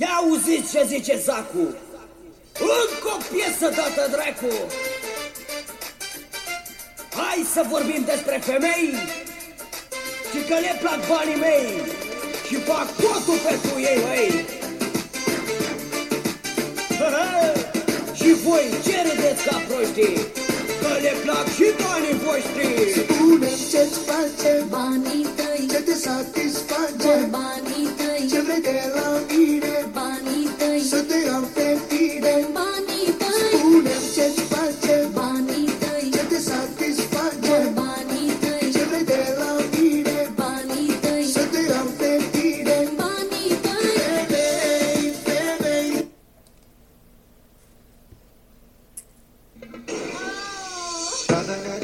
Ia auziți ce zice Zacu! Încă o piesă dată dracu! Hai să vorbim despre femei. Și că le plac banii mei Și fac totul pentru ei, măi. Și voi ce râdeți ca proștii? Că le plac și banii voștri. Spune ce-ți face. Banii tăi, Ce te satisface. Vor banii tăi, Ce vrei de la Sangat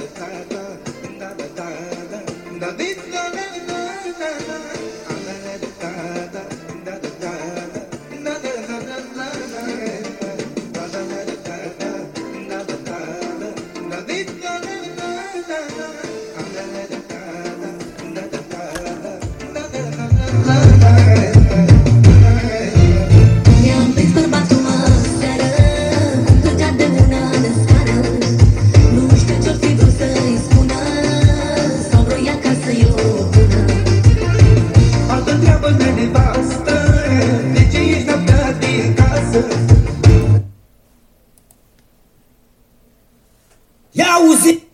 Ia auziți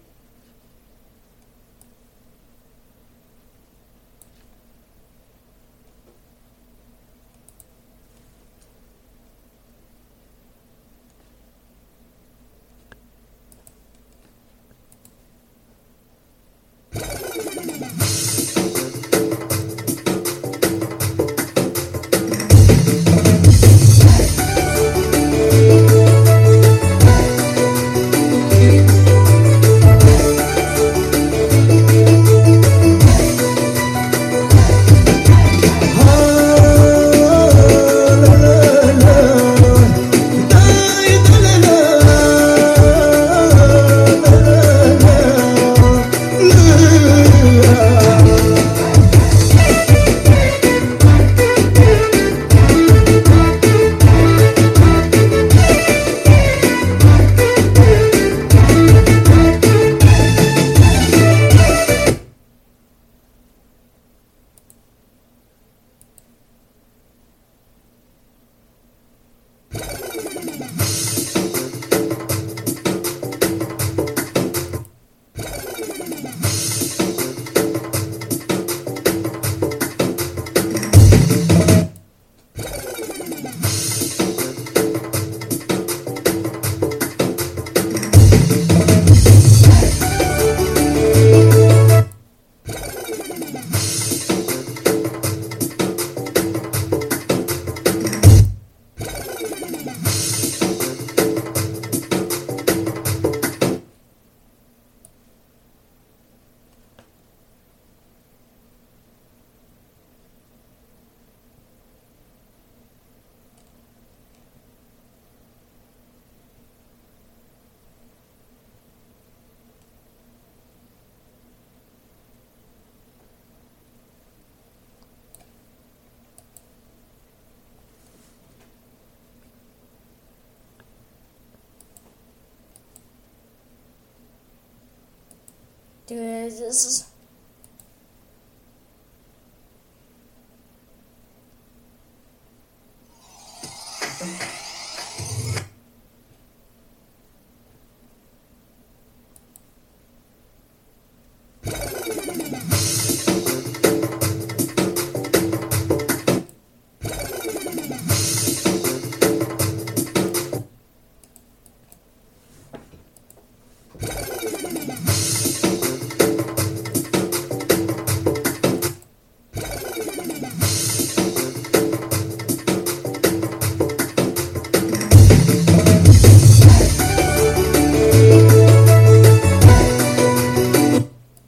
this